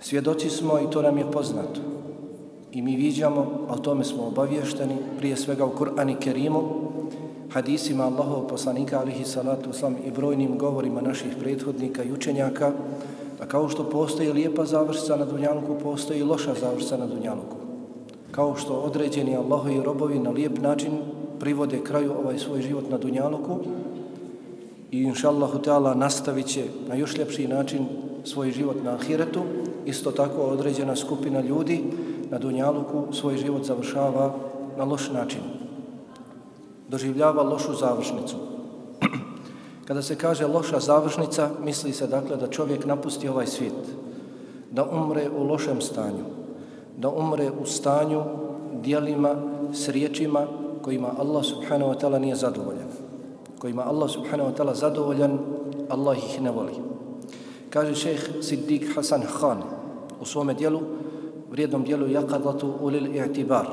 Svjedoci smo i to nam je poznato. I mi viđamo, a o tome smo obavješteni, prije svega u Kur'ani Kerimu, hadisima Allahov poslanika alihi salatu uslam i brojnim govorima naših prethodnika i učenjaka, da kao što postoji lijepa završca na Dunjanku, postoji loša završca na Dunjanku. Kao što određeni Allahovi robovi na lijep način privode kraju ovaj svoj život na Dunjaluku i inša Allahu Teala nastavit će na još ljepši način svoj život na Ahiretu, isto tako određena skupina ljudi na Dunjaluku svoj život završava na loš način. Doživljava lošu završnicu. Kada se kaže loša završnica, misli se dakle da čovjek napusti ovaj svijet, da umre u lošem stanju, da umre u stanju, dijelima, s riječima kojima Allah subhanahu wa ta'ala nije zadovoljan. Kojima Allah subhanahu wa ta'ala zadovoljan, Allah ih ne voli. Kaže šejh Siddiq Hasan Khan u svome dijelu, vrijednom dijelu Jakadatu ulil i'tibar,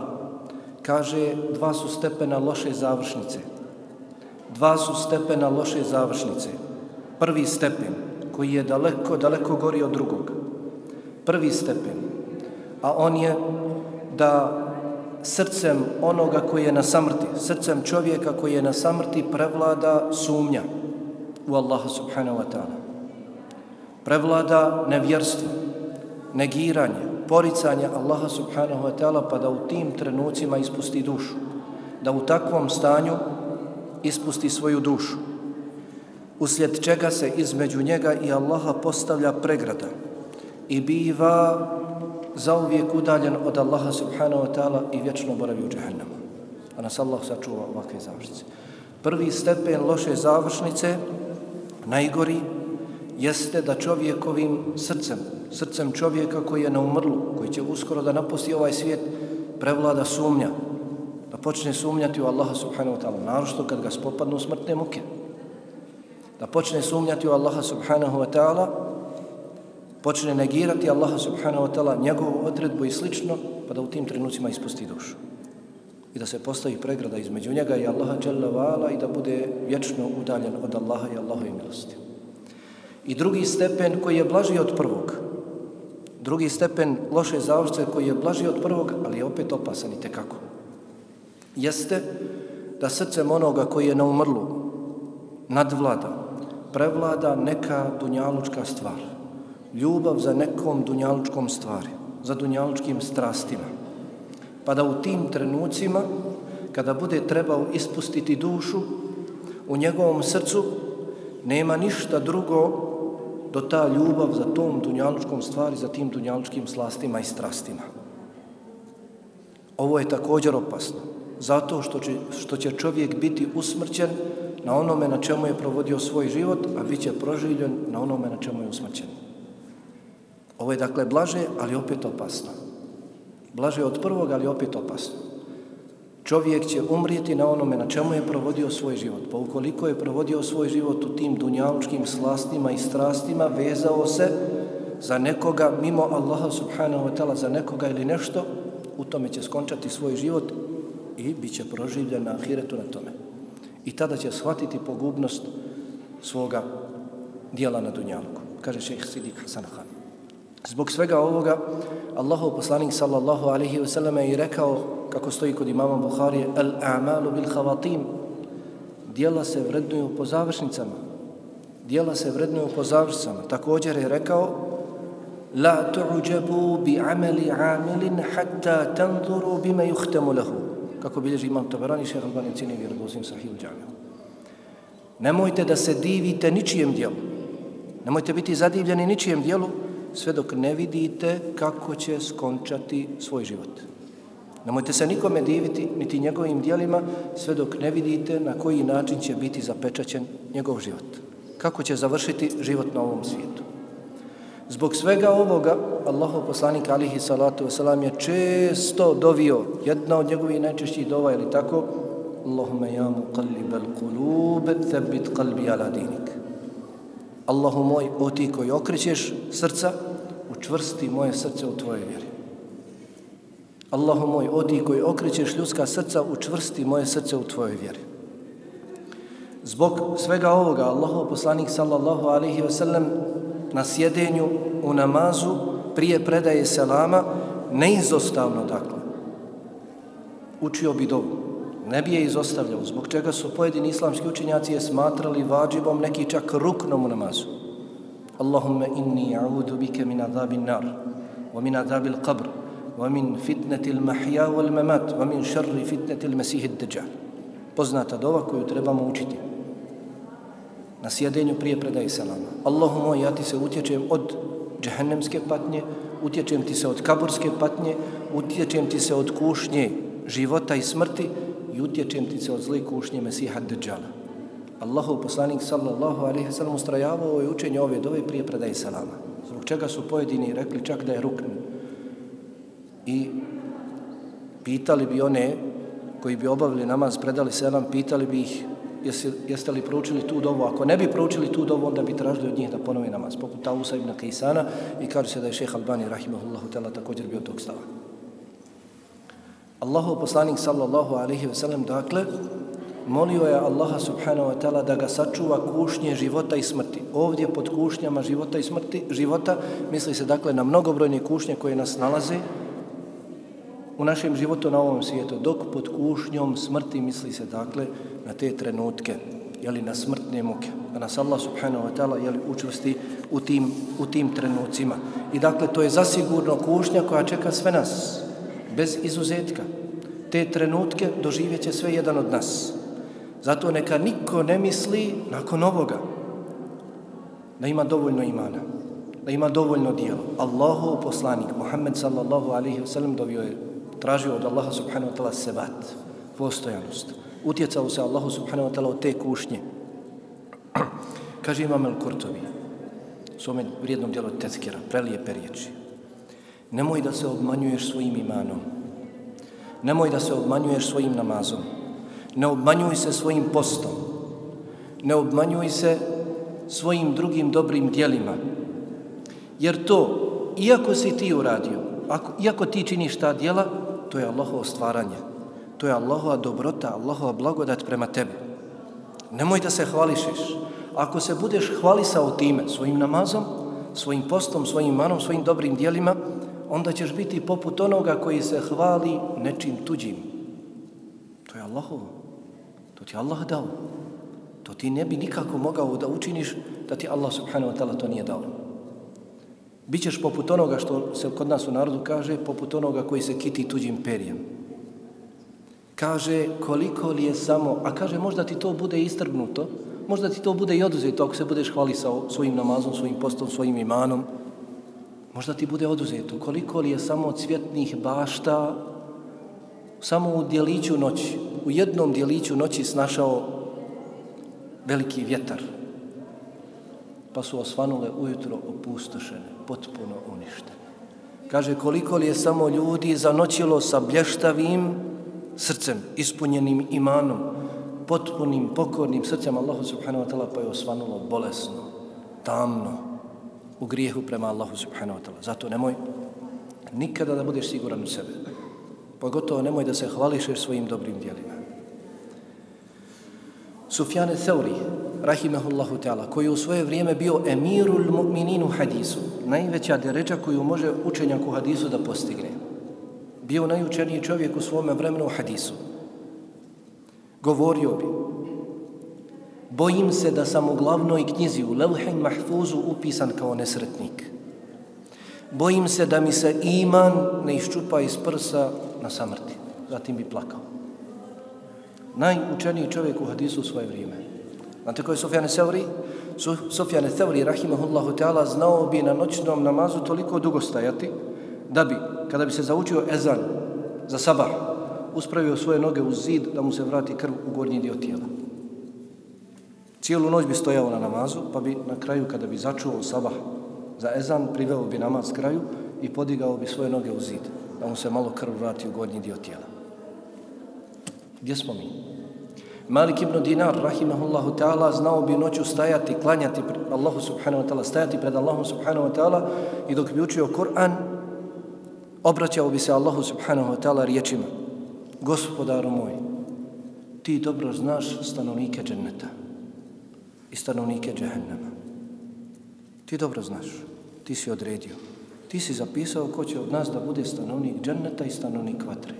kaže dva su stepena loše završnice. Dva su stepena loše završnice. Prvi stepen koji je daleko, daleko gori od drugog. Prvi stepen. A on je da srcem onoga koji je na samrti, srcem čovjeka koji je na samrti prevlada sumnja u Allaha subhanahu wa ta'ala. Prevlada nevjerstvo, negiranje, poricanje Allaha subhanahu wa ta'ala pa da u tim trenucima ispusti dušu. Da u takvom stanju ispusti svoju dušu. Uslijed čega se između njega i Allaha postavlja pregrada i biva zauvijek udaljen od Allaha subhanahu wa ta'ala i vječno boravi u džahnemu. A pa nas Allah sačuva ovakve završnice. Prvi stepen loše završnice, najgori, jeste da čovjekovim srcem, srcem čovjeka koji je na umrlu, koji će uskoro da napusti ovaj svijet, prevlada sumnja, da počne sumnjati u Allaha subhanahu wa ta'ala, narošto kad ga spopadnu smrtne muke. Da počne sumnjati u Allaha subhanahu wa ta'ala, počne negirati Allaha subhanahu wa ta'ala, njegovu odredbu i slično, pa da u tim trenucima ispusti dušu. I da se postavi pregrada između njega i Allaha jalla vala i da bude vječno udaljen od Allaha i Allahove milosti. I drugi stepen koji je blaži od prvog, drugi stepen loše završce koji je blaži od prvog, ali je opet opasan i tekako, jeste da srcem onoga koji je na umrlu nadvlada, prevlada neka dunjalučka stvar, ljubav za nekom dunjalučkom stvari, za dunjalučkim strastima, pa da u tim trenucima, kada bude trebao ispustiti dušu, u njegovom srcu nema ništa drugo do ta ljubav za tom dunjalučkom stvari, za tim dunjalučkim slastima i strastima. Ovo je također opasno, zato što će, što će čovjek biti usmrćen na onome na čemu je provodio svoj život, a bit će proživljen na onome na čemu je usmrćen. Ovo je dakle blaže, ali opet opasno. Blaže od prvog, ali opet opasno. Čovjek će umrijeti na onome na čemu je provodio svoj život. Pa ukoliko je provodio svoj život u tim dunjalučkim slastima i strastima, vezao se za nekoga mimo Allaha subhanahu wa ta'ala, za nekoga ili nešto, u tome će skončati svoj život i bit će proživljen na ahiretu na tome. I tada će shvatiti pogubnost svoga dijela na dunjalku. Kaže šeheh Sidik Hasan Khan. Zbog svega ovoga, Allahov poslanik sallallahu alaihi wa sallam je rekao, kako stoji kod imama Buharije, al a'malu bil havatim, dijela se vrednuju po završnicama. Dijela se vrednuju po završnicama. Također je rekao, la tu'uđabu bi ameli amilin hatta tanzuru bima juhtemu lahu. Kako bilježi imam Tabarani, šehr Albani, cijeni vjerodozim sahih džamiju. Nemojte da se divite ničijem dijelu. Nemojte biti zadivljeni ničijem dijelu, sve dok ne vidite kako će skončati svoj život. Nemojte se nikome diviti, niti njegovim dijelima, sve dok ne vidite na koji način će biti zapečaćen njegov život. Kako će završiti život na ovom svijetu. Zbog svega ovoga, Allahu poslanik alihi salatu wasalam je često dovio, jedna od njegovih najčešćih dova, ili tako, Allahume ja mu qalib al qalbi ala dinik. Allahu moj, o ti koji okrećeš srca, učvrsti moje srce u tvojoj vjeri. Allahu moj, o ti koji okrećeš ljudska srca, učvrsti moje srce u tvojoj vjeri. Zbog svega ovoga, Allahu poslanik sallallahu alaihi ve sellem na sjedenju u namazu prije predaje selama, neizostavno dakle, učio bi dovu. Ne bi je izostavljao, zbog čega su pojedini islamski učenjaci je smatrali vađibom neki čak ruknom u namazu. Allahumma inni a'udu bike min azabin nar, wa min azabil qabr, wa min fitneti l-mahja wal mamat, wa min šarri fitneti l-mesih deđal. Poznata dova koju trebamo učiti na sjedenju prije predaje selama. Allahu moj, ja ti se utječem od džehennemske patnje, utječem ti se od kaburske patnje, utječem ti se od kušnje života i smrti i utječem ti se od zle kušnje Mesiha Dejjala. Allahov poslanik sallallahu alaihi sallam ustrajavao je učenje ove dove prije predaje salama. Zbog čega su pojedini rekli čak da je rukn. I pitali bi one koji bi obavili namaz, predali selam, pitali bi ih jeste, jeste li proučili tu dovu. Ako ne bi proučili tu dovu, onda bi tražili od njih da ponovi namaz. Poput Tausa ibn Kajsana i kaže se da je šeha Albani, rahimahullahu tela, također bio tog stava. Allahu poslanik sallallahu alaihi ve sellem dakle molio je Allaha subhanahu wa ta'ala da ga sačuva kušnje života i smrti. Ovdje pod kušnjama života i smrti, života misli se dakle na mnogobrojne kušnje koje nas nalaze u našem životu na ovom svijetu, dok pod kušnjom smrti misli se dakle na te trenutke, jeli na smrtne muke, da nas Allah subhanahu wa ta'ala jeli učvrsti u tim, u tim trenucima. I dakle to je zasigurno kušnja koja čeka sve nas, bez izuzetka. Te trenutke doživjet će sve jedan od nas. Zato neka niko ne misli nakon ovoga da ima dovoljno imana, da ima dovoljno dijelo. Allahu poslanik, Muhammed sallallahu alaihi wa sallam dovio je tražio od Allaha subhanahu wa ta'ala sebat, postojanost. Utjecao se Allahu subhanahu wa ta'ala od te kušnje. Kaže imam El Kurtovi, svome vrijednom dijelu tezkira, prelijepe riječi. Nemoj da se obmanjuješ svojim imanom. Nemoj da se obmanjuješ svojim namazom. Ne obmanjuj se svojim postom. Ne obmanjuj se svojim drugim dobrim dijelima. Jer to, iako si ti uradio, ako, iako ti činiš ta dijela, to je Allahovo stvaranje. To je Allahova dobrota, Allahova blagodat prema tebi. Nemoj da se hvališiš. Ako se budeš hvalisao time, svojim namazom, svojim postom, svojim manom, svojim dobrim dijelima, onda ćeš biti poput onoga koji se hvali nečim tuđim. To je Allahovo. To ti Allah dao. To ti ne bi nikako mogao da učiniš da ti Allah subhanahu wa ta'ala to nije dao. Bićeš poput onoga što se kod nas u narodu kaže, poput onoga koji se kiti tuđim perijem. Kaže koliko li je samo, a kaže možda ti to bude istrgnuto, možda ti to bude i oduzeto ako se budeš hvalisao svojim namazom, svojim postom, svojim imanom. Možda ti bude oduzeto. Koliko li je samo cvjetnih bašta samo u dijeliću noći, u jednom dijeliću noći snašao veliki vjetar, pa su osvanule ujutro opustošene, potpuno uništene. Kaže, koliko li je samo ljudi zanoćilo sa blještavim srcem, ispunjenim imanom, potpunim, pokornim srcem Allahu subhanahu wa ta'ala, pa je osvanulo bolesno, tamno, u grijehu prema Allahu subhanahu wa ta'ala. Zato nemoj nikada da budeš siguran u sebe. Pogotovo nemoj da se hvališ svojim dobrim dijelima. Sufjane Theuri, rahimehullahu ta'ala, koji u svoje vrijeme bio emirul mu'mininu hadisu, najveća deređa koju može učenjak u hadisu da postigne. Bio najučeniji čovjek u svome vremenu u hadisu. Govorio bi, bojim se da sam u glavnoj knjizi u Levhen Mahfuzu upisan kao nesretnik. Bojim se da mi se iman ne iščupa iz prsa na samrti. Zatim bi plakao. Najučeniji čovjek u hadisu u svoje vrijeme. Znate ko je Sufjane Seuri? Sufjane Seuri, rahimahullahu ta'ala, znao bi na noćnom namazu toliko dugo stajati, da bi, kada bi se zaučio ezan za sabah, uspravio svoje noge u zid da mu se vrati krv u gornji dio tijela. Cijelu noć bi stojao na namazu, pa bi na kraju, kada bi začuo sabah za ezan, priveo bi namaz kraju i podigao bi svoje noge u zid, da mu se malo krv vrati u gornji dio tijela. Gdje smo mi? Malik ibn Dinar, rahimahullahu ta'ala, znao bi noću stajati, klanjati pred Allahu subhanahu wa ta'ala, stajati pred Allahom subhanahu wa ta'ala i dok bi učio Kur'an, obraćao bi se Allahu subhanahu wa ta'ala riječima. Gospodaru moj, ti dobro znaš stanovnike dženneta i stanovnike džehennema. Ti dobro znaš, ti si odredio, Ti si zapisao ko će od nas da bude stanovnik dženneta i stanovnik vatre.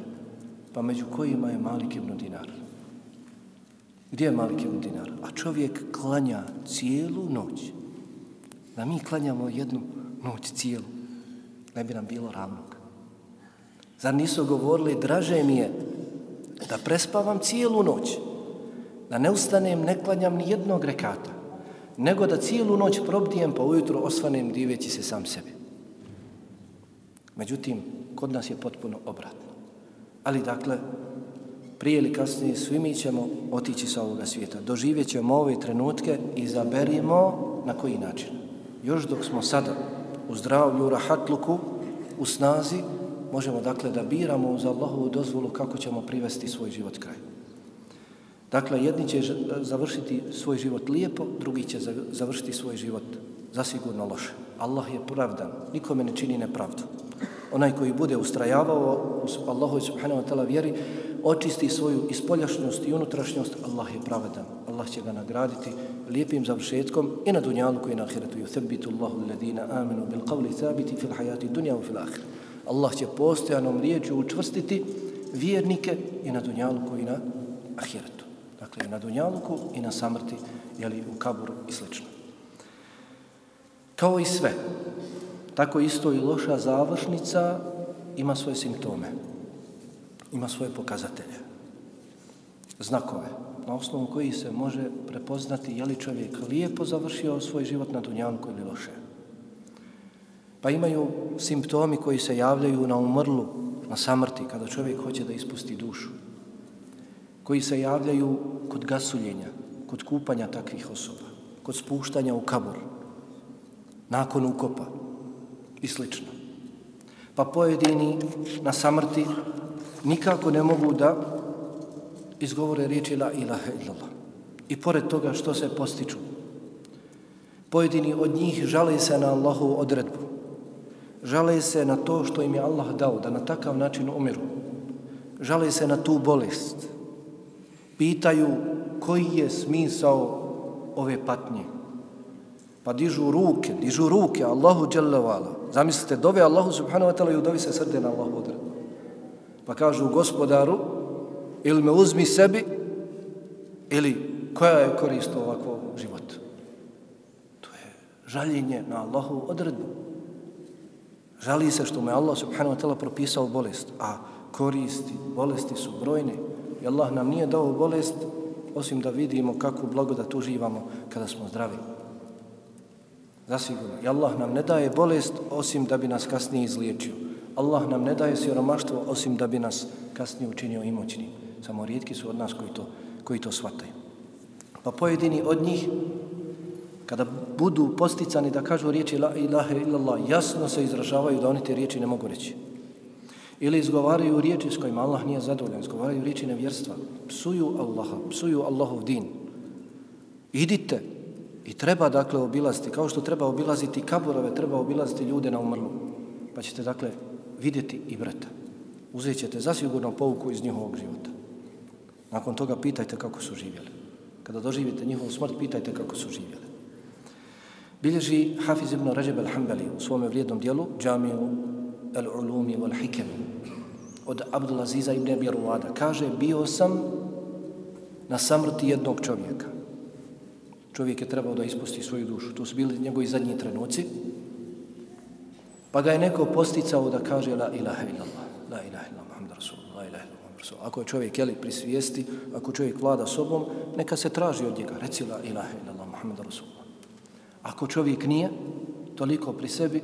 Pa među kojima je Malik ibn Dinar. Gdje je Malik ibn Dinar? A čovjek klanja cijelu noć. Da mi klanjamo jednu noć cijelu, ne bi nam bilo ravnog. Zar nisu govorili, draže mi je da prespavam cijelu noć, da ne ustanem, ne klanjam ni jednog rekata, nego da cijelu noć probdijem pa ujutro osvanem diveći se sam sebi. Međutim, kod nas je potpuno obratno. Ali dakle, prije ili kasnije svi mi ćemo otići sa ovoga svijeta. Doživjet ćemo ove trenutke i zaberimo na koji način. Još dok smo sada u zdravlju, u rahatluku, u snazi, možemo dakle da biramo uz Allahovu dozvolu kako ćemo privesti svoj život kraj. Dakle, jedni će završiti svoj život lijepo, drugi će završiti svoj život zasigurno loše. Allah je pravdan, nikome ne čini nepravdu. Onaj koji bude ustrajavao u Allahu subhanahu wa ta'ala vjeri, očisti svoju ispoljašnjost i unutrašnjost, Allah je pravedan. Allah će ga nagraditi lijepim završetkom i na dunjalku i na ahiretu. Yuthabitu Allahu alladhina amanu bil qavli thabiti fil hayati dunya wa fil akhirah. Allah će postojanom riječu učvrstiti vjernike i na dunjalku i na ahiretu. Dakle, i na Dunjaluku i na samrti, jeli u kaburu i slično. Kao i sve, tako isto i loša završnica ima svoje simptome, ima svoje pokazatelje, znakove, na osnovu koji se može prepoznati je li čovjek lijepo završio svoj život na Dunjaluku ili loše. Pa imaju simptomi koji se javljaju na umrlu, na samrti, kada čovjek hoće da ispusti dušu, koji se javljaju kod gasuljenja, kod kupanja takvih osoba, kod spuštanja u kabor, nakon ukopa i slično. Pa pojedini na samrti nikako ne mogu da izgovore riječi la ilaha illallah. I pored toga što se postiču, pojedini od njih žale se na Allahu odredbu. Žale se na to što im je Allah dao, da na takav način umiru. Žale se na tu bolest. Pitaju koji je smisao ove patnje. Pa dižu ruke, dižu ruke Allahu dželevala. Zamislite, dove Allahu subhanahu wa ta'ala i udovi se srde na Allahu odredbu. Pa kažu gospodaru, ili me uzmi sebi, ili koja je korist ovakvog života. To je žaljenje na Allahu odredbu. Žali se što me Allah subhanahu wa ta'ala propisao bolest, a koristi, bolesti su brojne. I Allah nam nije dao bolest osim da vidimo kakvu blagodat uživamo kada smo zdravi. Zasigurno. I Allah nam ne daje bolest osim da bi nas kasnije izliječio. Allah nam ne daje siromaštvo osim da bi nas kasnije učinio imoćnim. Samo rijetki su od nas koji to, koji to shvataju. Pa pojedini od njih, kada budu posticani da kažu riječi la ilaha illallah, jasno se izražavaju da oni te riječi ne mogu reći. Ili izgovaraju riječi s kojima Allah nije zadovoljan, izgovaraju riječi nevjerstva, psuju Allaha, psuju Allahov din. Idite i treba dakle obilaziti, kao što treba obilaziti kaburove, treba obilaziti ljude na umrlu. Pa ćete dakle vidjeti i brata. Uzet ćete zasigurno pouku iz njihovog života. Nakon toga pitajte kako su živjeli. Kada doživite njihovu smrt, pitajte kako su živjeli. Bilježi Hafiz ibn Rajab al-Hambali u svome vrijednom dijelu, Džamiju al-Ulumi wal-Hikem, od Abdulaziza ibn Abi Ruada. Kaže, bio sam na samrti jednog čovjeka. Čovjek je trebao da ispusti svoju dušu. To su bili njegovi zadnji trenuci. Pa ga je neko posticao da kaže la ilaha illallah, la ilaha illallah, muhammed Rasulullah, la ilaha illallah, rasul. Ako je čovjek jeli pri svijesti, ako čovjek vlada sobom, neka se traži od njega, reci la ilaha illallah, muhammed Rasulullah. Ako čovjek nije toliko pri sebi,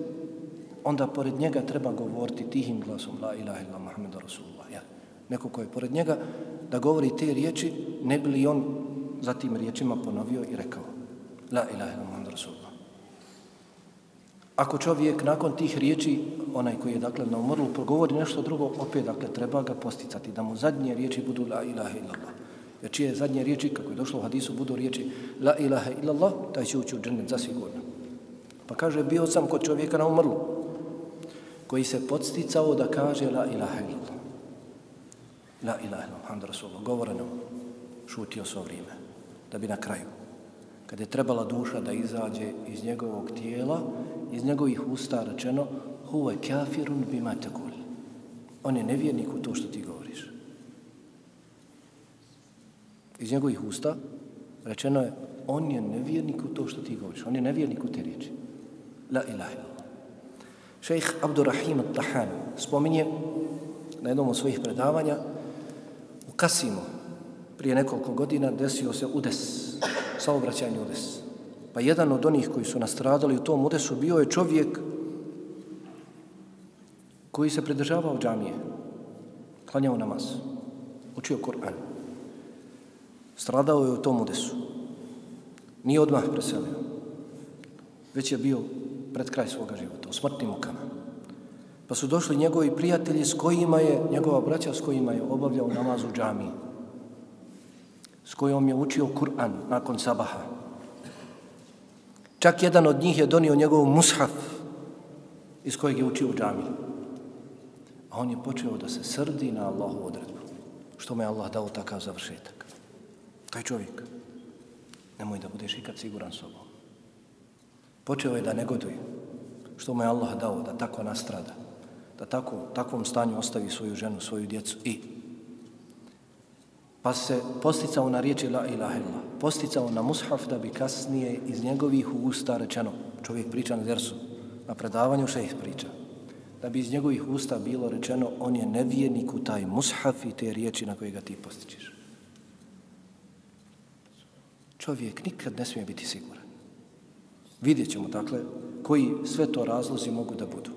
onda pored njega treba govoriti tihim glasom la ilaha illallah, muhammed Rasulullah. Ja. Neko ko je pored njega da govori te riječi, ne bi li on za tim riječima ponovio i rekao la ilaha illallah, muhammed Rasulullah. Ako čovjek nakon tih riječi, onaj koji je dakle na umrlu, progovori nešto drugo, opet dakle treba ga posticati, da mu zadnje riječi budu la ilaha illallah. Jer čije zadnje riječi, kako je došlo u hadisu, budu riječi la ilaha illallah, taj će ući u džennet zasigurno. Pa kaže, bio sam kod čovjeka na umrlu, koji se podsticao da kaže la ilaha illallah. La ilaha illallah, hamd rasulullah, govoreno, šutio svo vrijeme, da bi na kraju, kada je trebala duša da izađe iz njegovog tijela, iz njegovih usta rečeno, huve kafirun bima tekul. On je nevjernik u to što ti govoriš. Iz njegovih usta rečeno je, on je nevjernik u to što ti govoriš. On je nevjernik u te riječi. La ilaha illallah. Šejh Abdurrahim al-Tahan spominje na jednom od svojih predavanja u Kasimu prije nekoliko godina desio se udes, saobraćajni udes. Pa jedan od onih koji su nastradali u tom udesu bio je čovjek koji se pridržavao džamije, klanjao namaz, učio Kur'an. Stradao je u tom udesu. Nije odmah preselio. Već je bio pred kraj svoga života, u smrtnim mukama. Pa su došli njegovi prijatelji s kojima je, njegova braća s kojima je obavljao namaz u džamiji. S kojom je učio Kur'an nakon sabaha. Čak jedan od njih je donio njegov mushaf iz kojeg je učio u džamiji. A on je počeo da se srdi na Allahu odredbu. Što mu je Allah dao takav završetak. Taj čovjek. Nemoj da budeš ikad siguran sobom. Počeo je da negoduje. Što mu je Allah dao da tako nastrada. Da tako, takvom stanju ostavi svoju ženu, svoju djecu i pa se posticao na riječi la ilaha illa, posticao na mushaf da bi kasnije iz njegovih usta rečeno, čovjek priča na dersu, na predavanju šejh priča, da bi iz njegovih usta bilo rečeno on je nevjernik u taj mushaf i te riječi na koje ga ti postičeš. Čovjek nikad ne smije biti siguran. Vidjet ćemo, dakle, koji sve to razlozi mogu da budu.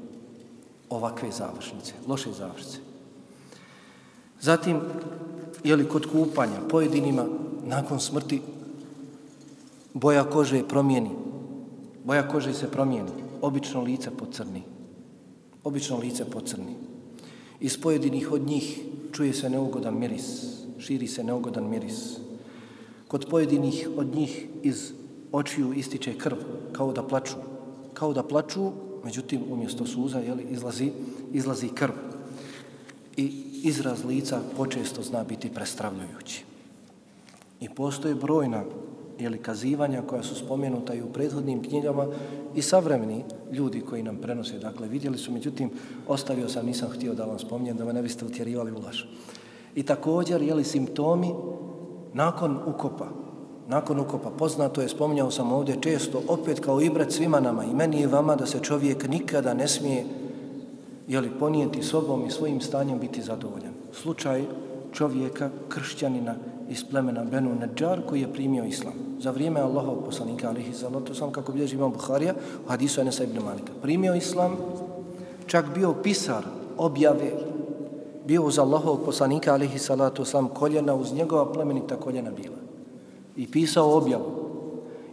Ovakve završnice, loše završnice. Zatim, je li kod kupanja pojedinima nakon smrti boja kože promijeni. Boja kože se promijeni. Obično lice pocrni. Obično lice pocrni. Iz pojedinih od njih čuje se neugodan miris. Širi se neugodan miris. Kod pojedinih od njih iz očiju ističe krv, kao da plaču. Kao da plaču, međutim, umjesto suza, jeli, izlazi, izlazi krv. I izraz lica počesto zna biti prestravljujući. I postoje brojna jeli, kazivanja koja su spomenuta i u prethodnim knjigama i savremeni ljudi koji nam prenose. Dakle, vidjeli su, međutim, ostavio sam, nisam htio da vam spominjem, da me ne biste utjerivali u laž. I također, jeli simptomi nakon ukopa, nakon ukopa, poznato je, spominjao sam ovdje često, opet kao ibret svima nama, i meni i vama, da se čovjek nikada ne smije jeli, ponijeti sobom i svojim stanjem biti zadovoljan. Slučaj čovjeka, kršćanina iz plemena Benu Nedžar koji je primio islam. Za vrijeme Allahov poslanika, alihi salatu sam, kako bilježi imam Buharija, u hadisu Enesa ibn Malika. Primio islam, čak bio pisar objave, bio uz Allahov poslanika, alihi salatu sam, koljena, uz njegova plemenita koljena bila. I pisao objavu.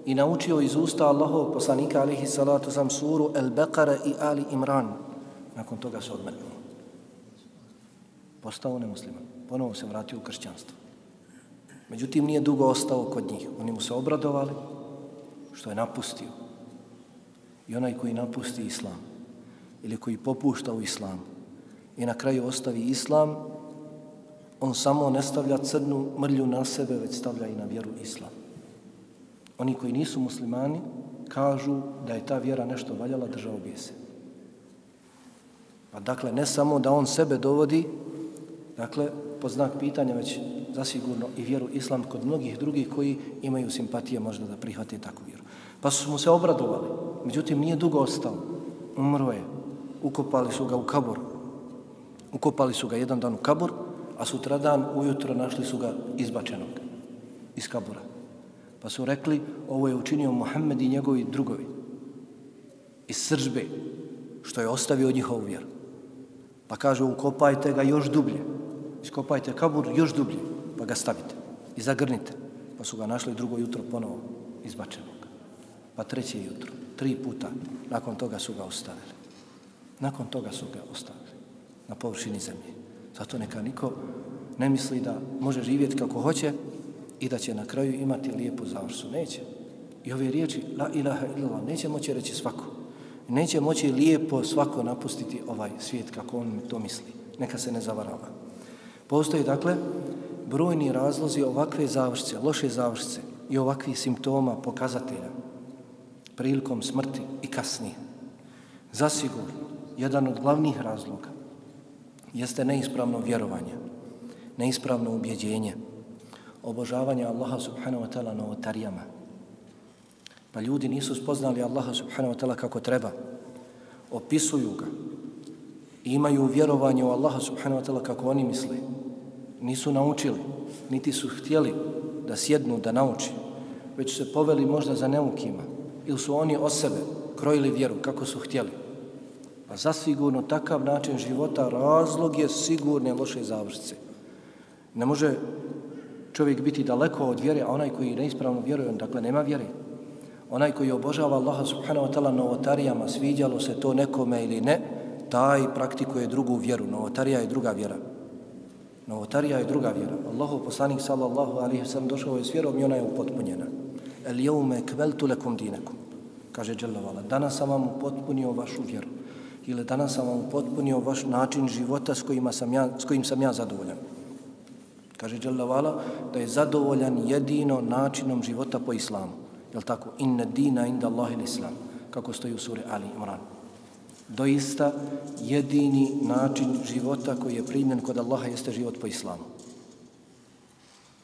I naučio iz usta Allahov poslanika, alihi salatu sam, suru El Beqara i Ali Imran, nakon toga se odmrnuo. Postao nemusliman. Ponovo se vratio u kršćanstvo. Međutim, nije dugo ostao kod njih. Oni mu se obradovali što je napustio. I onaj koji napusti islam ili koji popušta u islam i na kraju ostavi islam, on samo ne stavlja crnu mrlju na sebe, već stavlja i na vjeru islam. Oni koji nisu muslimani kažu da je ta vjera nešto valjala, držao bi se. Pa dakle, ne samo da on sebe dovodi, dakle, po znak pitanja, već zasigurno i vjeru islam kod mnogih drugih koji imaju simpatije možda da prihvate takvu vjeru. Pa su mu se obradovali, međutim nije dugo ostao, umro je, ukopali su ga u kabor, ukopali su ga jedan dan u kabor, a sutra dan ujutro našli su ga izbačenog iz kabura. Pa su rekli, ovo je učinio Muhammed i njegovi drugovi iz sržbe, što je ostavio od njihovu vjeru. Pa kaže, ukopajte ga još dublje. Iskopajte kabur još dublje, pa ga stavite i zagrnite. Pa su ga našli drugo jutro ponovo izbačenog. Pa treće jutro, tri puta, nakon toga su ga ostavili. Nakon toga su ga ostavili na površini zemlje. Zato neka niko ne misli da može živjeti kako hoće i da će na kraju imati lijepu završu. Neće. I ove riječi, la ilaha illallah, neće moći reći svako neće moći lijepo svako napustiti ovaj svijet kako on to misli. Neka se ne zavarava. Postoje, dakle brojni razlozi ovakve završce, loše završce i ovakvih simptoma, pokazatelja prilikom smrti i kasnije. Zasigurno jedan od glavnih razloga jeste neispravno vjerovanje, neispravno ubjeđenje, obožavanje Allaha subhanahu wa ta'ala novotarijama. Pa ljudi nisu spoznali Allaha subhanahu wa ta'ala kako treba. Opisuju ga. I imaju vjerovanje u Allaha subhanahu wa ta'ala kako oni misle. Nisu naučili, niti su htjeli da sjednu, da nauči. Već se poveli možda za neukima. Ili su oni o sebe krojili vjeru kako su htjeli. Pa zasigurno takav način života razlog je sigurne loše završce. Ne može čovjek biti daleko od vjere, a onaj koji neispravno vjeruje, on dakle nema vjere. Onaj koji obožava Allaha subhanahu wa ta'ala novotarijama, sviđalo se to nekome ili ne, taj praktikuje drugu vjeru. Novotarija je druga vjera. Novotarija je druga vjera. Allahu poslanik sallallahu alaihi sallam došao je s vjerom i ona je upotpunjena. El jeume kveltu lekum dinekum. Kaže Đelavala, danas sam vam upotpunio vašu vjeru. Ili danas sam vam potpunio vaš način života s, kojima sam ja, s kojim sam ja zadovoljan. Kaže Đalavala da je zadovoljan jedino načinom života po islamu. Jel tako? Inna dina inda Allahi l'islam. Kako stoji u suri Ali Imran. Doista jedini način života koji je primljen kod Allaha jeste život po islamu.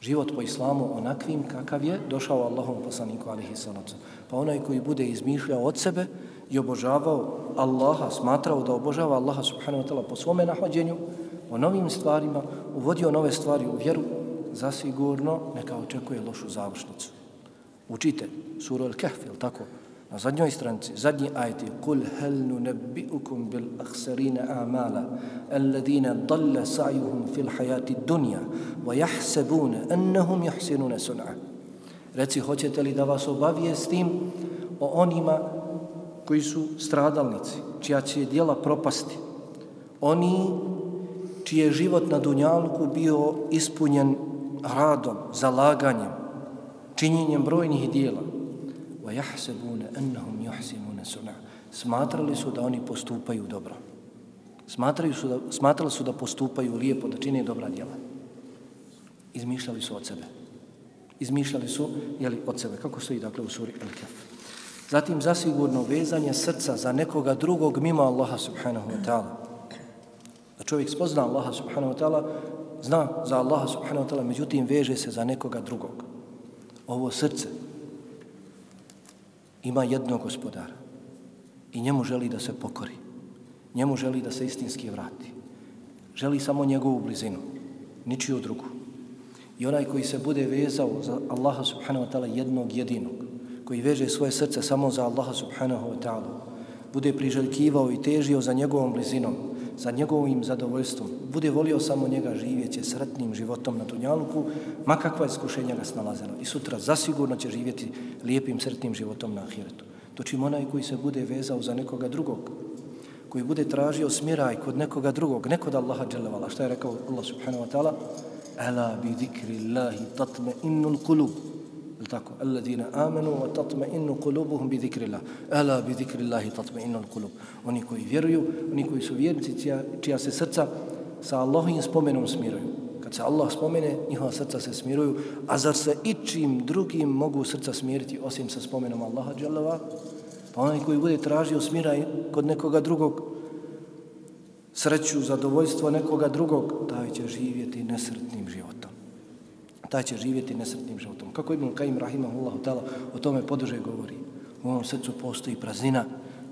Život po islamu onakvim kakav je došao Allahom poslaniku alihi salatu. Pa onaj koji bude izmišljao od sebe i obožavao Allaha, smatrao da obožava Allaha subhanahu wa ta'ala po svome nahođenju, o novim stvarima, uvodio nove stvari u vjeru, zasigurno neka očekuje lošu završnicu. Učite suru Al-Kahf, je tako? Na zadnjoj stranici, zadnji ajet je Kul hel nunebbi'ukum bil akhsarina a'mala alladina dalla sa'juhum fil hayati dunya wa yahsabuna annahum yahsinuna sun'a. Reci, hoćete li da vas obavijestim o onima koji su stradalnici, čija će dijela propasti, oni čiji je život na Dunjalku bio ispunjen radom, zalaganjem, činjenjem brojnih dijela, wa yahsabuna annahum yuhsinuna sun'a smatrali su da oni postupaju dobro. Smatraju su da smatrali su da postupaju lijepo da čine dobra djela. Izmišljali su od sebe. Izmišljali su je li od sebe. Kako stoji dakle u suri El-Kaf zatim zasigurno vezanje srca za nekoga drugog mimo Allaha subhanahu wa ta'ala da čovjek spozna Allaha subhanahu wa ta'ala zna za Allaha subhanahu wa ta'ala međutim veže se za nekoga drugog ovo srce ima jednog gospodara i njemu želi da se pokori. Njemu želi da se istinski vrati. Želi samo njegovu blizinu, ničiju drugu. I onaj koji se bude vezao za Allaha subhanahu wa ta'ala jednog jedinog, koji veže svoje srce samo za Allaha subhanahu wa ta'ala, bude priželjkivao i težio za njegovom blizinom, za njegovim zadovoljstvom, bude volio samo njega živjeće sretnim životom na Dunjaluku, ma kakva iskušenja ga snalazeno. I sutra zasigurno će živjeti lijepim sretnim životom na Ahiretu. To čim onaj koji se bude vezao za nekoga drugog, koji bude tražio smiraj kod nekoga drugog, ne kod Allaha dželevala. Šta je rekao Allah subhanahu wa ta'ala? Ala bi zikri Allahi tatme innul kulub Jel tako, alladina amanu wa tatma'innu kulubuhum bi zikrillah. Ala bi zikrillahi tatma'innu al-qulub. Oni koji vjeruju, oni koji su vjernici, čija, čija se srca sa Allahovim spomenom smiruju. Kad se Allah spomene, njihova srca se smiruju, a zar se ičim drugim mogu srca smiriti osim sa spomenom Allaha dželava? Pa onaj koji bude tražio smiraj kod nekoga drugog, sreću, zadovoljstvo nekoga drugog, taj će živjeti nesretnim taj će živjeti nesretnim životom. Kako Ibn Kajim Rahimahullahu ta'ala o tome poduže govori. U ovom srcu postoji praznina,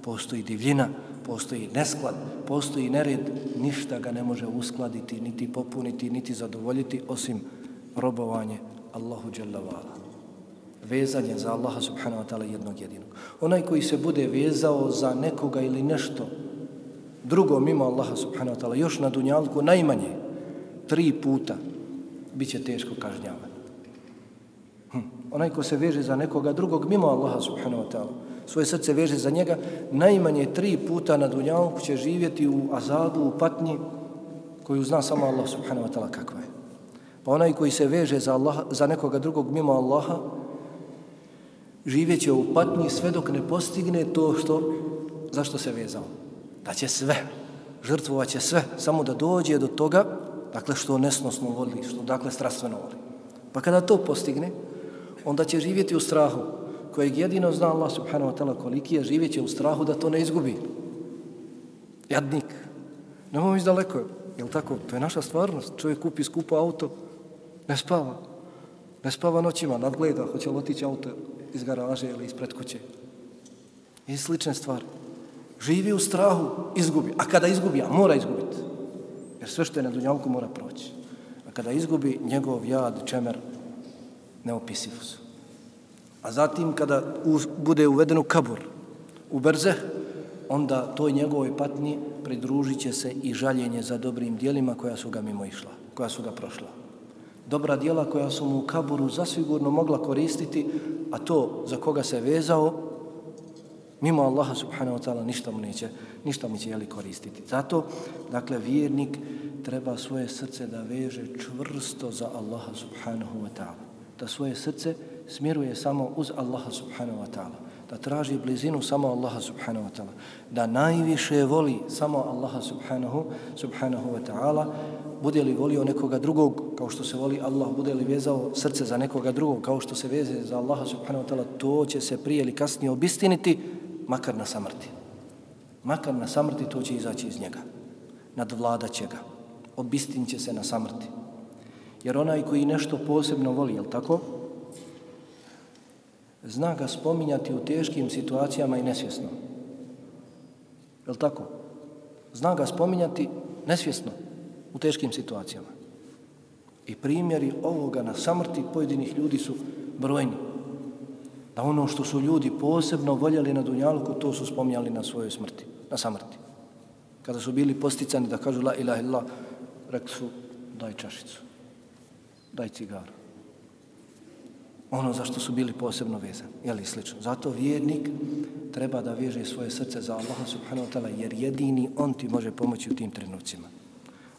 postoji divljina, postoji nesklad, postoji nered, ništa ga ne može uskladiti, niti popuniti, niti zadovoljiti, osim robovanje Allahu Đalavala. Vezanje za Allaha subhanahu wa ta'ala jednog jedinog. Onaj koji se bude vezao za nekoga ili nešto drugo mimo Allaha subhanahu wa ta'ala, još na dunjalku najmanje, tri puta, bit će teško kažnjavan. Hm. Onaj ko se veže za nekoga drugog mimo Allaha subhanahu wa ta'ala, svoje srce veže za njega, najmanje tri puta na dunjavku će živjeti u azabu, u patnji, koju zna samo Allah subhanahu wa ta'ala kakva je. Pa onaj koji se veže za, Allaha, za nekoga drugog mimo Allaha, živjet će u patnji sve dok ne postigne to što, zašto se vezao. Da će sve, žrtvovat će sve, samo da dođe do toga dakle što nesnosno voli, što dakle strastveno voli. Pa kada to postigne, onda će živjeti u strahu, kojeg jedino zna Allah subhanahu wa ta'ala koliki je, živjet će u strahu da to ne izgubi. Jadnik. Nemamo ići daleko. Jel tako? To je naša stvarnost. Čovjek kupi skupo auto, ne spava. Ne spava noćima, nadgleda, hoće li otići auto iz garaže ili ispred kuće. I slične stvari. Živi u strahu, izgubi. A kada izgubi, a mora izgubiti. Jer sve što je na dunjalku mora proći. A kada izgubi, njegov jad, čemer, neopisiv su. A zatim kada u, bude uveden u kabur, u brze, onda toj njegovoj patnji pridružit će se i žaljenje za dobrim dijelima koja su ga mimo išla, koja su ga prošla. Dobra dijela koja su mu u kaburu zasigurno mogla koristiti, a to za koga se vezao, mimo Allaha subhanahu wa ta'ala ništa mu neće, ništa mu će jeli koristiti. Zato, dakle, vjernik treba svoje srce da veže čvrsto za Allaha subhanahu wa ta'ala. Da svoje srce smjeruje samo uz Allaha subhanahu wa ta'ala. Da traži blizinu samo Allaha subhanahu wa ta'ala. Da najviše voli samo Allaha subhanahu, subhanahu wa ta'ala. Bude li volio nekoga drugog kao što se voli Allah, bude li vezao srce za nekoga drugog kao što se veze za Allaha subhanahu wa ta'ala, to će se prije ili kasnije obistiniti, makar na samrti. Makar na samrti to će izaći iz njega. Nadvladat će ga. Obistin će se na samrti. Jer onaj koji nešto posebno voli, je tako? zna ga spominjati u teškim situacijama i nesvjesno. Je tako? Zna ga spominjati nesvjesno u teškim situacijama. I primjeri ovoga na samrti pojedinih ljudi su brojni. Da ono što su ljudi posebno voljeli na Dunjalku, to su spominjali na svojoj smrti, na samrti. Kada su bili posticani da kažu la ilaha illa, rekli su daj čašicu, daj cigaru ono zašto su bili posebno vezani, jeli slično. Zato vjernik treba da veže svoje srce za Allaha subhanahu wa ta'ala, jer jedini on ti može pomoći u tim trenucima.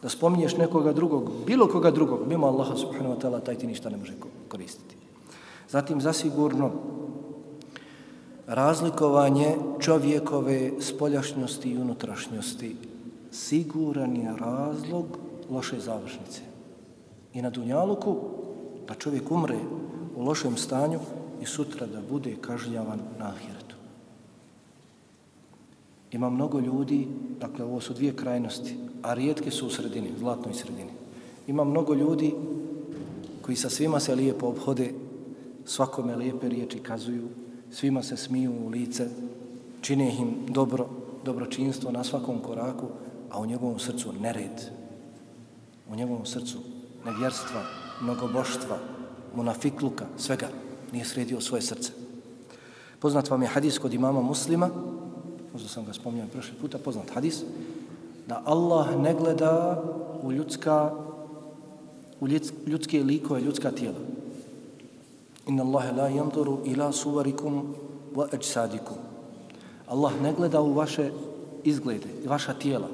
Da spominješ nekoga drugog, bilo koga drugog, mimo Allaha subhanahu wa ta'ala, taj ti ništa ne može koristiti. Zatim, zasigurno, razlikovanje čovjekove spoljašnjosti i unutrašnjosti siguran je razlog loše završnice. I na Dunjaluku, da čovjek umre u lošem stanju i sutra da bude kažnjavan na ahiretu. Ima mnogo ljudi, dakle ovo su dvije krajnosti, a rijetke su u sredini, zlatnoj sredini. Ima mnogo ljudi koji sa svima se lijepo obhode, svakome lijepe riječi kazuju, svima se smiju u lice, čine im dobro, dobročinstvo na svakom koraku, a u njegovom srcu nered, u njegovom srcu nevjerstva, mnogoboštva, munafikluka, svega, nije sredio svoje srce. Poznat vam je hadis kod imama muslima, možda sam ga spomnio prošli puta, poznat hadis, da Allah ne gleda u ljudska u ljudske likove, ljudska tijela. Inna Allahe la yanduru ila suvarikum wa ajsadikum. Allah ne gleda u vaše izglede i vaša tijela,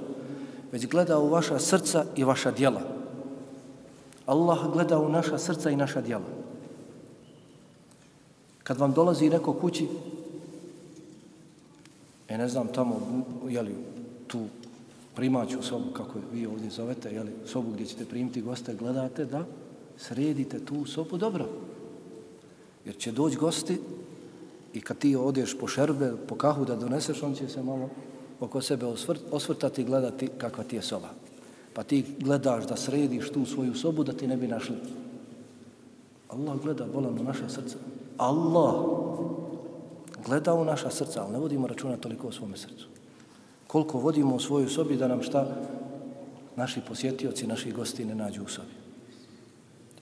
već gleda u vaša srca i vaša djela. Allah gleda u naša srca i naša djela. Kad vam dolazi neko kući, e ne znam tamo, jeli, tu primaću sobu, kako vi ovdje zovete, jeli, sobu gdje ćete primiti goste, gledate da sredite tu sobu dobro. Jer će doći gosti i kad ti odeš po šerbe, po kahu da doneseš, on će se malo oko sebe osvrt, osvrtati i gledati kakva ti je soba pa ti gledaš da središ tu svoju sobu da ti ne bi našli. Allah gleda bolan u naša srca. Allah gleda u naša srca, ali ne vodimo računa toliko o svome srcu. Koliko vodimo u svojoj sobi da nam šta naši posjetioci, naši gosti ne nađu u sobi.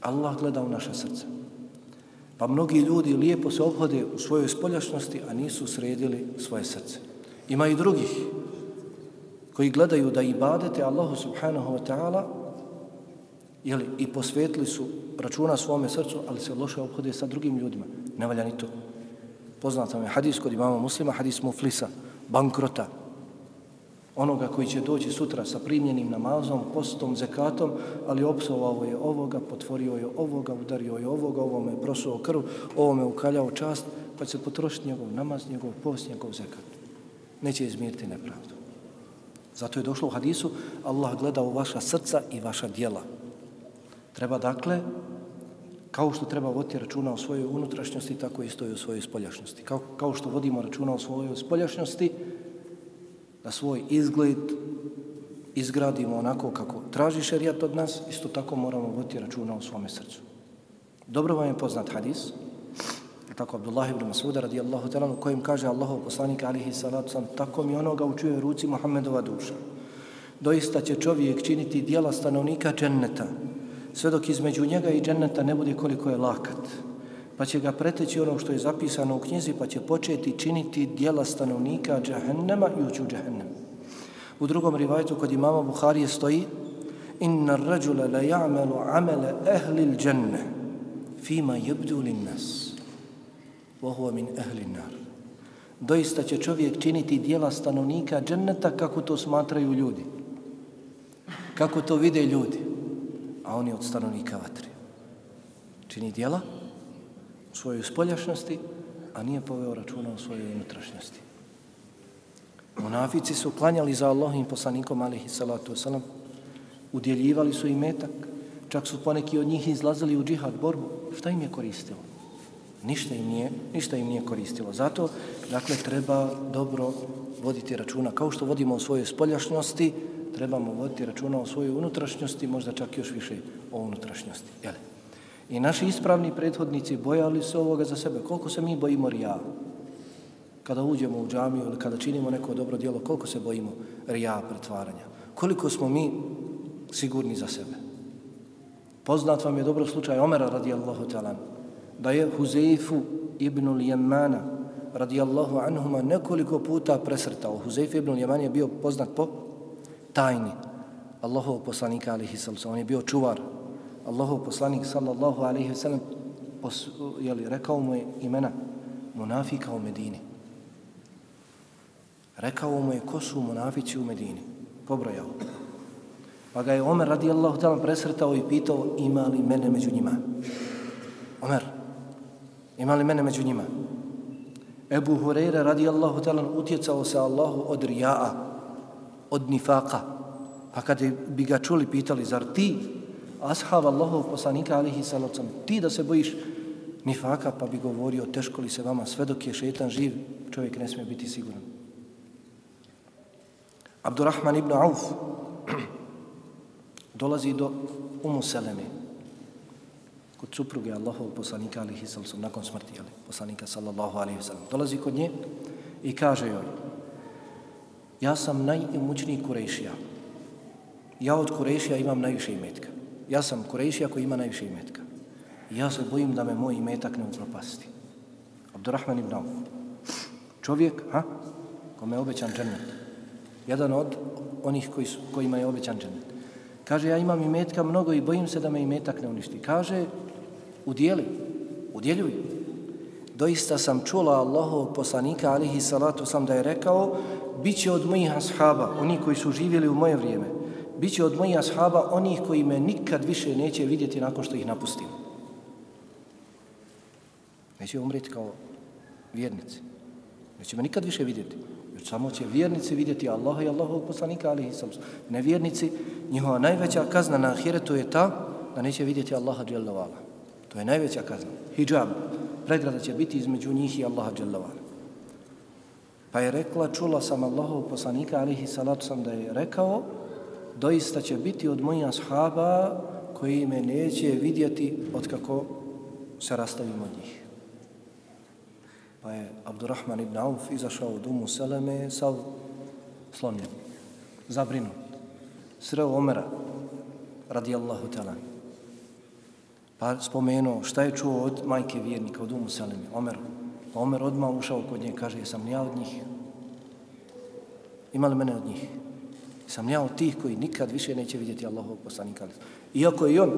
Allah gleda u naše srce. Pa mnogi ljudi lijepo se obhode u svojoj spoljašnosti, a nisu sredili svoje srce. Ima i drugih koji gledaju da ibadete Allahu subhanahu wa ta'ala jeli, i posvetili su računa svome srcu, ali se loše obhode sa drugim ljudima. Ne valja ni to. Poznat je hadis kod imama muslima, hadis muflisa, bankrota, onoga koji će doći sutra sa primljenim namazom, postom, zekatom, ali opsovao je ovoga, potvorio je ovoga, udario je ovoga, ovome je prosuo krv, ovome ukaljao čast, pa će potrošiti njegov namaz, njegov post, njegov zekat. Neće izmiriti nepravdu. Zato je došlo u hadisu, Allah gleda u vaša srca i vaša dijela. Treba dakle, kao što treba voditi računa o svojoj unutrašnjosti, tako isto i o svojoj spoljašnjosti. Kao, kao što vodimo računa o svojoj spoljašnjosti, da svoj izgled izgradimo onako kako traži šerijat od nas, isto tako moramo voditi računa u svome srcu. Dobro vam je poznat hadis, tako Abdullah ibn Masuda radijallahu ta'ala, u kojem kaže Allahov poslanik alihi salatu sam, tako mi onoga učuje ruci Muhammedova duša. Doista će čovjek činiti dijela stanovnika dženneta, sve dok između njega i dženneta ne bude koliko je lakat. Pa će ga preteći ono što je zapisano u knjizi, pa će početi činiti dijela stanovnika džahennema i ući u džahennem. U drugom rivajtu kod imama Buharije stoji Inna rađule la ja'melu amele ehli l'đenne fima jebdu wa vohuva min ehli nar. Doista će čovjek činiti dijela stanovnika dženneta kako to smatraju ljudi. Kako to vide ljudi. A oni od stanovnika vatri. Čini dijela u svojoj spoljašnosti, a nije poveo računa o svojoj unutrašnjosti. Monafici su klanjali za Allahim poslanikom, alihi salatu wasalam, udjeljivali su i metak, čak su poneki od njih izlazili u džihad borbu. Šta im je koristilo? Ništa im nije, ništa im nije koristilo. Zato, dakle, treba dobro voditi računa. Kao što vodimo o svojoj spoljašnjosti, trebamo voditi računa o svojoj unutrašnjosti, možda čak još više o unutrašnjosti. Jel? I naši ispravni prethodnici bojali se ovoga za sebe. Koliko se mi bojimo rija? Kada uđemo u džamiju ili kada činimo neko dobro djelo, koliko se bojimo rija pretvaranja? Koliko smo mi sigurni za sebe? Poznat vam je dobro slučaj Omera radijallahu ta'ala da je Huzeifu ibn Ljemana radijallahu anhuma nekoliko puta presrtao. Huzeif ibn Ljeman je bio poznat po tajni Allahov poslanika alihi sallam. On je bio čuvar. Allahov poslanik sallallahu alihi sallam jeli, rekao mu je imena munafika u Medini. Rekao mu je ko su munafici u Medini. Pobrojao. Pa ga je Omer radijallahu ta'ala presretao i pitao ima li mene među njima. Omer, Ima li mene među njima? Ebu Hureyre radijallahu talan utjecao se Allahu od rija'a, od nifaka. Pa kad bi ga čuli, pitali, zar ti, ashab Allahov poslanika alihi salacom, ti da se bojiš nifaka, pa bi govorio, teško li se vama, sve dok je šetan živ, čovjek ne smije biti siguran. Abdurrahman ibn Auf dolazi do Umu Seleme, kod supruge Allahov poslanika alihi sallam, nakon smrti ali, poslanika sallallahu alihi sallam. Dolazi kod nje i kaže joj, ja sam najimućniji kurejšija. Ja od kurejšija imam najviše imetka. Ja sam kurejšija koji ima najviše imetka. I ja se bojim da me moj imetak ne upropasti. Abdurrahman ibn Auf. Čovjek, ha? Kome je obećan džennet. Jedan od onih koji su, kojima je obećan džennet. Kaže, ja imam imetka mnogo i bojim se da me imetak ne uništi. Kaže, udjeli, udjeljuj. Doista sam čula Allahov poslanika, alihi salatu sam da je rekao, bit će od mojih ashaba, oni koji su živjeli u moje vrijeme, bit će od mojih ashaba onih koji me nikad više neće vidjeti nakon što ih napustim. Neće umreti kao vjernici. Neće me nikad više vidjeti. Jer samo će vjernici vidjeti Allaha i Allahovog poslanika, ali i sam Nevjernici, njihova najveća kazna na ahiretu je ta da neće vidjeti Allaha dželjavala. To je najveća kazna. Hijab. Pregrada će biti između njih i Allaha dželavala. Pa je rekla, čula sam Allahov poslanika, alihi salatu sam da je rekao, doista će biti od mojih ashaba koji me neće vidjeti od kako se rastavimo od njih. Pa je Abdurrahman ibn Auf izašao u domu Seleme sa slonjem, zabrinut. Sreo Omera, radijallahu talan. Pa spomenuo šta je čuo od majke vjernika, od Umu Seleme, Omer. Pa Omer odmah ušao kod nje kaže, jesam li ja od njih? Ima li mene od njih? Sam ja od tih koji nikad više neće vidjeti Allahovog poslanika? Iako je i on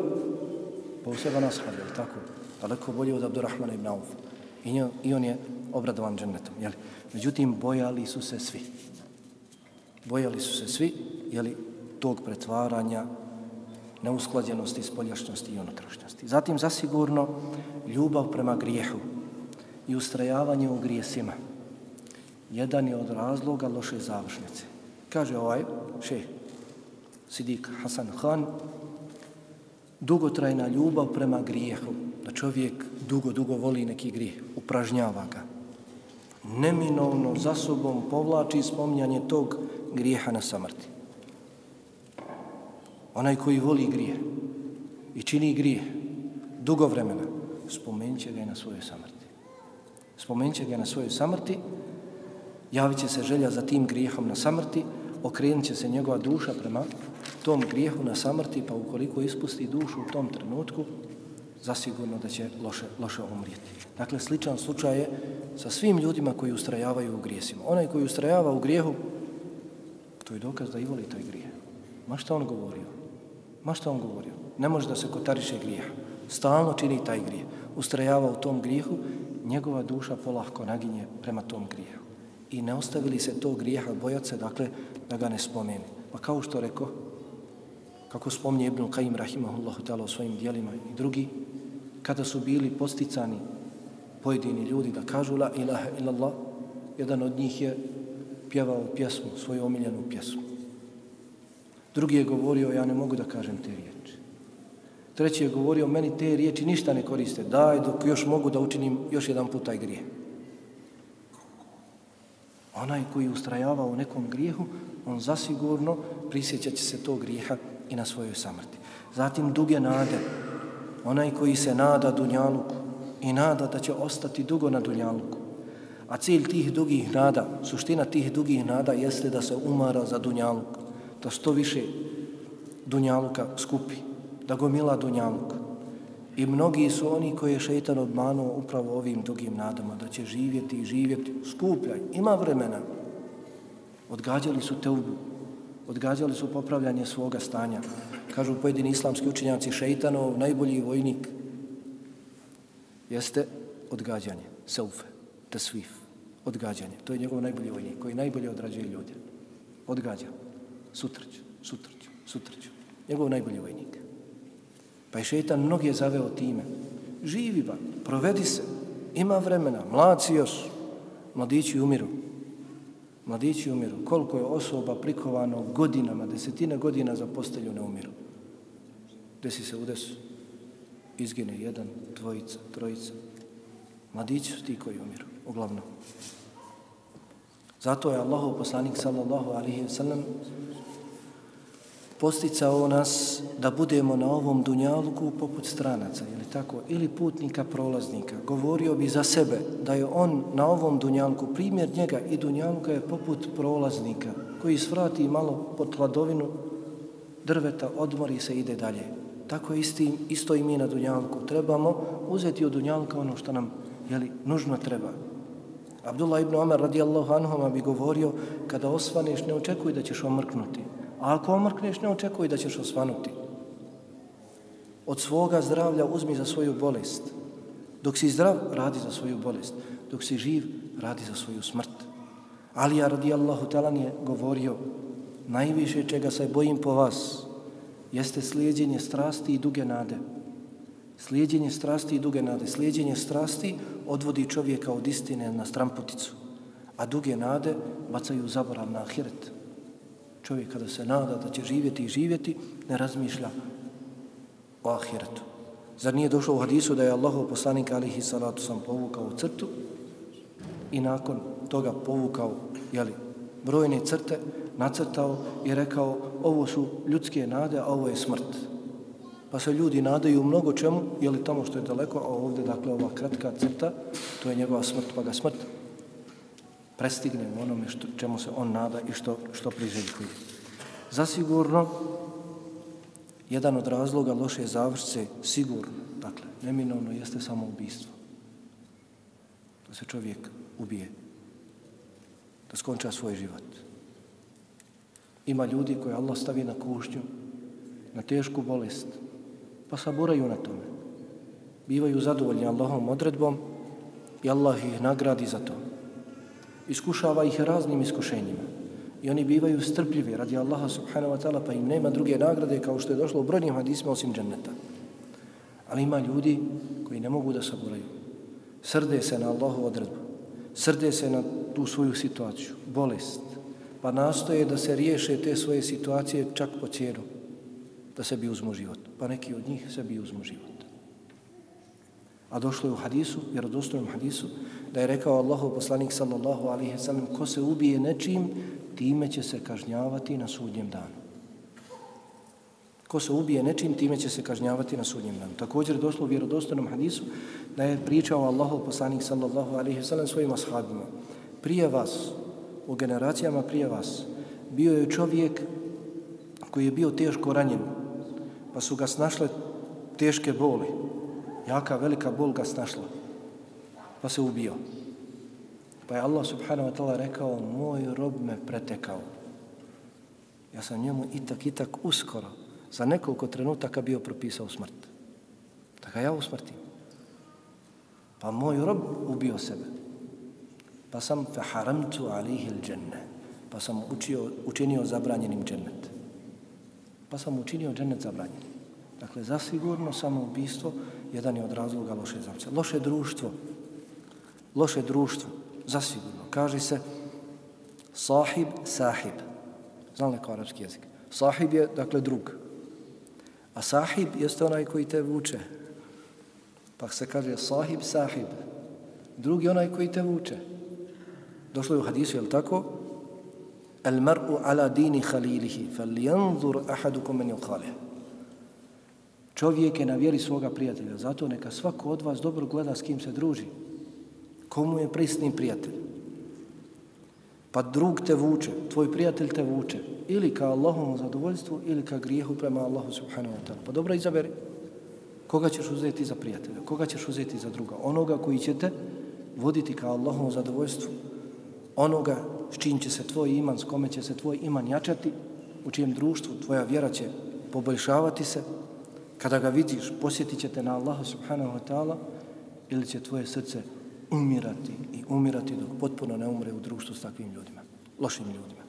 poseban ashab, je tako? Daleko bolje od Abdurrahmana ibn Auf. I, njo, I on je obradovan džennetom, jeli? Međutim, bojali su se svi. Bojali su se svi, jeli, tog pretvaranja neusklađenosti, spoljašnjosti i unutrašnjosti. Zatim, zasigurno, ljubav prema grijehu i ustrajavanje u grijesima. Jedan je od razloga loše završnice. Kaže ovaj šeh Sidik Hasan Khan, dugotrajna ljubav prema grijehu, da čovjek dugo, dugo voli neki grijeh, upražnjava ga. neminovno za sobom povlači spomnjanje tog grijeha na samrti. Onaj koji voli grijeh i čini grijeh dugo vremena, spomenut će ga i na svojoj samrti. Spomenut će ga na svojoj samrti, javit će se želja za tim grijehom na samrti, okrenut će se njegova duša prema tom grijehu na samrti, pa ukoliko ispusti dušu u tom trenutku, zasigurno da će loše, loše umrijeti. Dakle, sličan slučaj je sa svim ljudima koji ustrajavaju u grijesima. Onaj koji ustrajava u grijehu, to je dokaz da i voli taj grijeh. Ma šta on govorio? Ma šta on govorio? Ne može da se kotariše grijeha. Stalno čini taj grijeh. Ustrajava u tom grijehu, njegova duša polahko naginje prema tom grijehu. I ne ostavili se tog grijeha bojat se, dakle, da ga ne spomeni. Pa kao što rekao, kako spomnje Ibn Qaim rahimahullahu ta'ala u svojim dijelima i drugi, kada su bili posticani pojedini ljudi da kažu la ilaha illallah, jedan od njih je pjevao pjesmu, svoju omiljenu pjesmu. Drugi je govorio, ja ne mogu da kažem te riječi. Treći je govorio, meni te riječi ništa ne koriste, daj dok još mogu da učinim još jedan put taj grijeh. Onaj koji ustrajava u nekom grijehu, on zasigurno prisjećat će se tog grijeha i na svojoj samrti. Zatim duge nade, onaj koji se nada Dunjaluku i nada da će ostati dugo na Dunjaluku. A cilj tih dugih nada, suština tih dugih nada jeste da se umara za Dunjaluk, da što više Dunjaluka skupi, da gomila Dunjaluka. I mnogi su oni koji je šeitan obmanuo upravo ovim dugim nadama, da će živjeti i živjeti, skupljaj, ima vremena. Odgađali su teubu, odgađali su popravljanje svoga stanja. Kažu pojedini islamski učenjaci, šeitanov najbolji vojnik jeste odgađanje, seufe, tasvif, odgađanje. To je njegov najbolji vojnik koji najbolje odrađuje ljude. Odgađa, sutraću, sutraću, sutraću. Njegov najbolji vojnik. Pa je šeitan mnoge zaveo time. Živi ba, provedi se, ima vremena, mladci još, mladići umiru, Mladići umiru. Koliko je osoba prikovano godinama, desetine godina za postelju ne umiru. Desi se udes, Izgine jedan, dvojica, trojica. Mladići su ti koji umiru, uglavnom. Zato je Allahov poslanik sallallahu alihi wasallam posticao nas da budemo na ovom dunjaluku poput stranaca, ili tako, ili putnika prolaznika. Govorio bi za sebe da je on na ovom dunjalku, primjer njega i dunjalka je poput prolaznika, koji svrati malo pod hladovinu drveta, odmori se ide dalje. Tako isti, isto i mi na dunjalku. Trebamo uzeti od dunjalka ono što nam jeli, nužno treba. Abdullah ibn Omer radijallahu anhuma bi govorio, kada osvaneš ne očekuj da ćeš omrknuti. A ako omrkneš, ne očekuj da ćeš osvanuti. Od svoga zdravlja uzmi za svoju bolest. Dok si zdrav, radi za svoju bolest. Dok si živ, radi za svoju smrt. Ali ja radijallahu talan je govorio, najviše čega se bojim po vas, jeste slijedjenje strasti i duge nade. Slijedjenje strasti i duge nade. Slijedjenje strasti odvodi čovjeka od istine na stramputicu, a duge nade bacaju zaborav na ahiret. Čovjek kada se nada da će živjeti i živjeti, ne razmišlja o ahiretu. Zar nije došlo u hadisu da je Allahov poslanik alihi salatu sam povukao u crtu i nakon toga povukao jeli, brojne crte, nacrtao i rekao ovo su ljudske nade, a ovo je smrt. Pa se ljudi nadaju mnogo čemu, je li tamo što je daleko, a ovdje, dakle, ova kratka crta, to je njegova smrt, pa ga smrt prestigne u onome što, čemu se on nada i što, što priželjkuje. Zasigurno, jedan od razloga loše završce, sigurno, dakle, neminovno jeste samoubistvo. Da se čovjek ubije. Da skonča svoj život. Ima ljudi koji Allah stavi na kušnju, na tešku bolest, pa saburaju na tome. Bivaju zadovoljni Allahom odredbom i Allah ih nagradi za to iskušava ih raznim iskušenjima. I oni bivaju strpljivi radi Allaha subhanahu wa ta'ala, pa im nema druge nagrade kao što je došlo u brojnim hadisma osim dženneta. Ali ima ljudi koji ne mogu da saburaju. Srde se na Allahu odredbu. Srde se na tu svoju situaciju, bolest. Pa nastoje da se riješe te svoje situacije čak po cijenu da se bi uzmu život. Pa neki od njih se bi uzmu život. A došlo je u hadisu, vjerodostojnom hadisu, da je rekao Allahu poslanik sallallahu alaihi sallam, ko se ubije nečim, time će se kažnjavati na sudnjem danu. Ko se ubije nečim, time će se kažnjavati na sudnjem danu. Također je došlo u vjerodostojnom hadisu da je pričao Allahu poslanik sallallahu alaihi sallam svojim ashabima. Prije vas, u generacijama prije vas, bio je čovjek koji je bio teško ranjen, pa su ga snašle teške boli. Jaka, velika bol ga snašla, pa se ubio. Pa je Allah subhanahu wa ta'ala rekao, moj rob me pretekao. Ja sam njemu itak, itak uskoro, za nekoliko trenutaka bio propisao smrt. Da ga ja usmrtim. Pa moj rob ubio sebe. Pa sam fe haramtu alihi dženne. Pa sam učio, učinio zabranjenim džennet. Pa sam učinio džennet zabranjenim. Dakle, zasigurno samoubistvo jedan je od razloga loše zamce. Loše društvo. Loše društvo. Zasigurno. Kaže se sahib, sahib. Znam li kao arapski jezik? Sahib je, dakle, drug. A sahib jeste onaj koji te vuče. Pa se kaže sahib, sahib. Drugi onaj koji te vuče. Došlo je u hadisu, je li tako? El mar'u ala dini khalilihi, fal janzur ahadukum men yukhalih. Čovjek je na vjeri svoga prijatelja, zato neka svako od vas dobro gleda s kim se druži. Komu je prisni prijatelj? Pa drug te vuče, tvoj prijatelj te vuče, ili ka Allahovom zadovoljstvu, ili ka grijehu prema Allahu subhanahu wa ta'ala. Pa dobro izaberi. Koga ćeš uzeti za prijatelja? Koga ćeš uzeti za druga? Onoga koji će te voditi ka Allahovom zadovoljstvu, onoga s čim će se tvoj iman, s kome će se tvoj iman jačati, u čijem društvu tvoja vjera će poboljšavati se, kada ga vidiš, posjetit će te na Allaha subhanahu wa ta'ala, ili će tvoje srce umirati i umirati dok potpuno ne umre u društvu s takvim ljudima, lošim ljudima.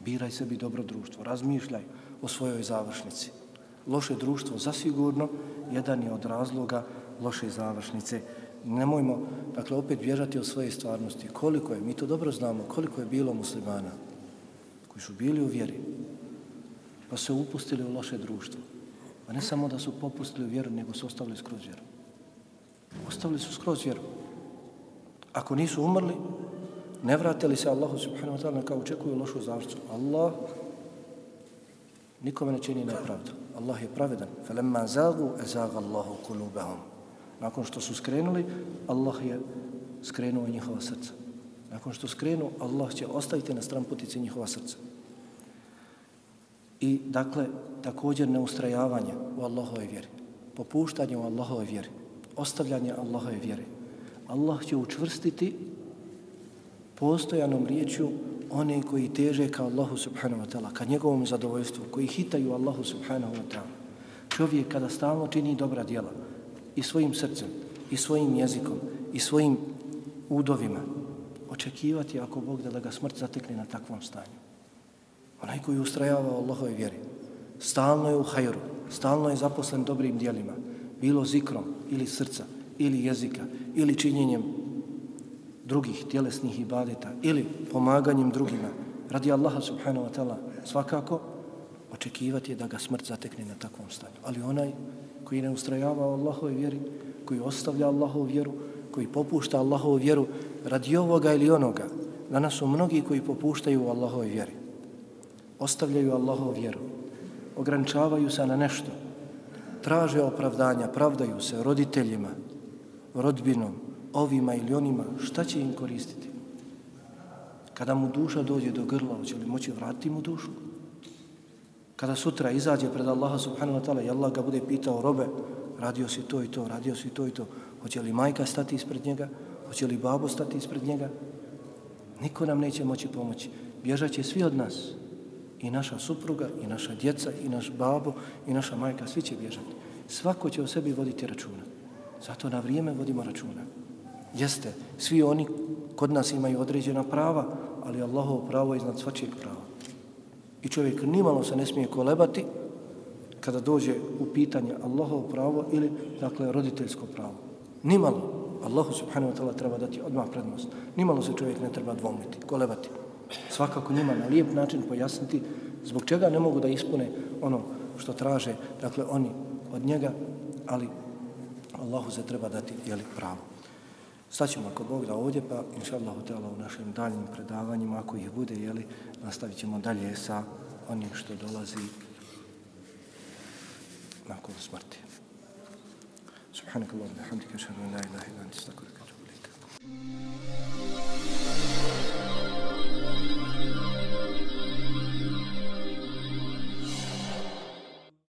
Biraj sebi dobro društvo, razmišljaj o svojoj završnici. Loše društvo zasigurno jedan je od razloga loše završnice. Nemojmo, dakle, opet bježati od svoje stvarnosti. Koliko je, mi to dobro znamo, koliko je bilo muslimana koji su bili u vjeri, pa se upustili u loše društvo. A ne samo da su popustili vjeru, nego su ostavili skroz vjeru. Ostavili su skroz vjeru. Ako nisu umrli, ne vratili se Allahu subhanahu wa ta'ala kao očekuju lošu završcu. Allah nikome ne čini nepravdu. Allah je pravedan. Falemma zagu, ezaga Allahu kulubahum. Nakon što su skrenuli, Allah je skrenuo njihova srca. Nakon što skrenu, Allah će ostaviti na stran putice njihova srca. I dakle, također neustrajavanje u Allahove vjeri. Popuštanje u Allahove vjeri. Ostavljanje Allahove vjeri. Allah će učvrstiti postojanom riječju one koji teže ka Allahu subhanahu wa ta'ala, ka njegovom zadovoljstvu, koji hitaju Allahu subhanahu wa ta'ala. Čovjek kada stalno čini dobra djela i svojim srcem, i svojim jezikom, i svojim udovima, očekivati ako Bog da ga smrt zatekne na takvom stanju. Onaj koji ustrajava u Allahove vjeri, stalno je u hajru, stalno je zaposlen dobrim dijelima, bilo zikrom ili srca, ili jezika, ili činjenjem drugih tjelesnih ibadeta, ili pomaganjem drugima, radi Allaha subhanahu wa ta'ala, svakako očekivati je da ga smrt zatekne na takvom stanju. Ali onaj koji ne ustrajava u Allahove vjeri, koji ostavlja Allahovu vjeru, koji popušta Allahovu vjeru radi ovoga ili onoga, danas su mnogi koji popuštaju u Allahove vjeri ostavljaju Allahov vjeru, ograničavaju se na nešto, traže opravdanja, pravdaju se roditeljima, rodbinom, ovima ili onima, šta će im koristiti? Kada mu duša dođe do grla, će li moći vratiti mu dušu? Kada sutra izađe pred Allaha subhanahu wa ta'ala i Allah ga bude pitao robe, radio si to i to, radio si to i to, hoće li majka stati ispred njega, hoće li babo stati ispred njega? Niko nam neće moći pomoći. Bježat će svi od nas i naša supruga, i naša djeca, i naš babo, i naša majka, svi će bježati. Svako će o sebi voditi računa. Zato na vrijeme vodimo računa. Jeste, svi oni kod nas imaju određena prava, ali Allahovo pravo je iznad svačijeg prava. I čovjek nimalo se ne smije kolebati kada dođe u pitanje Allahovo pravo ili, dakle, roditeljsko pravo. Nimalo. Allahu subhanahu wa ta'ala treba dati odmah prednost. Nimalo se čovjek ne treba dvomiti, kolebati svakako njima na lijep način pojasniti zbog čega ne mogu da ispune ono što traže, dakle, oni od njega, ali Allahu se treba dati jeli, pravo. Staćemo ako Bog da ovdje, pa inša Allah u našim daljnim predavanjima, ako ih bude, jeli, nastavit ćemo dalje sa onim što dolazi nakon smrti. Subhanakallah, bihamdika, šarun, la ilaha, ilan,